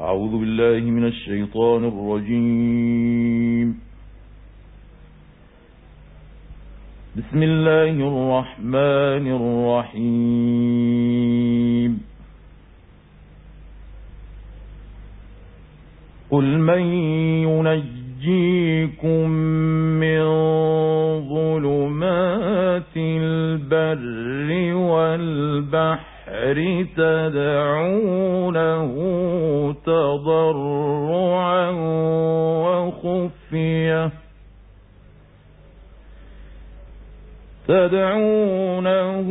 أعوذ بالله من الشيطان الرجيم. بسم الله الرحمن الرحيم. قل من ينجيكم والبحر تدعونه تضرعا وخفية. تدعونه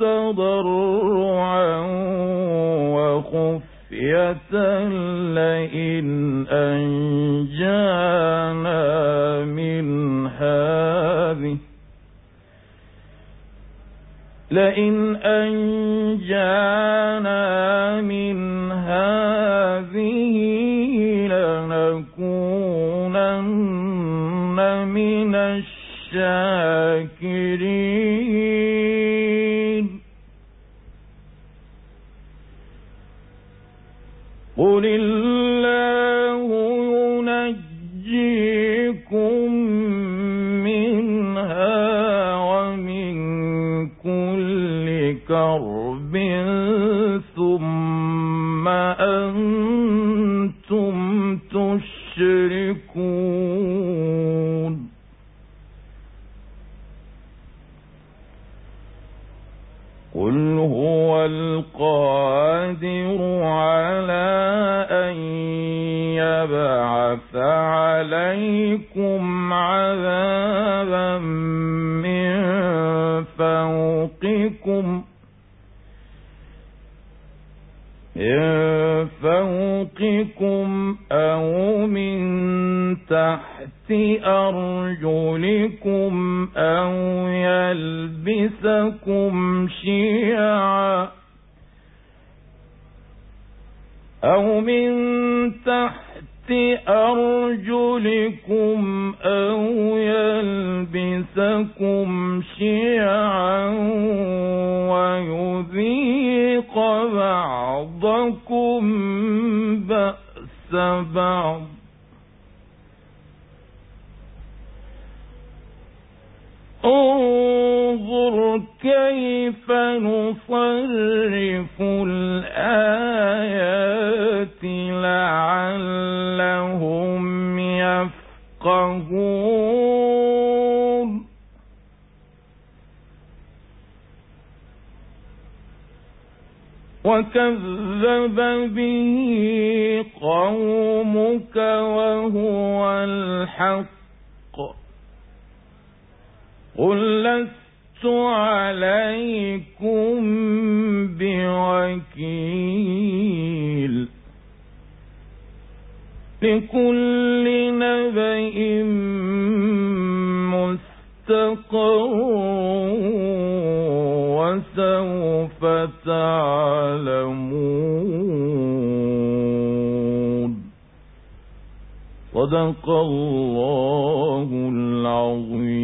تضرعا وخفية لئن أنجانا لئن أنجانا من هذه لنكونن من الشاكرين. قل الله كرب ثم أنتم تشركون. قل هو القادر على أن يبعث عليكم عذابا من فوقكم. من فوقكم أو من تحت أرجلكم أو يلبسكم شيعا أو من تحت أرجلكم أو يلبسكم شيعا ويذيق بعضكم بأس بعض. انظر كيف نصرف الآيات وكذب به قومك وهو الحق. قل لست عليكم لكل نبأ مستقر وسوف تعلمون. صدق الله العظيم.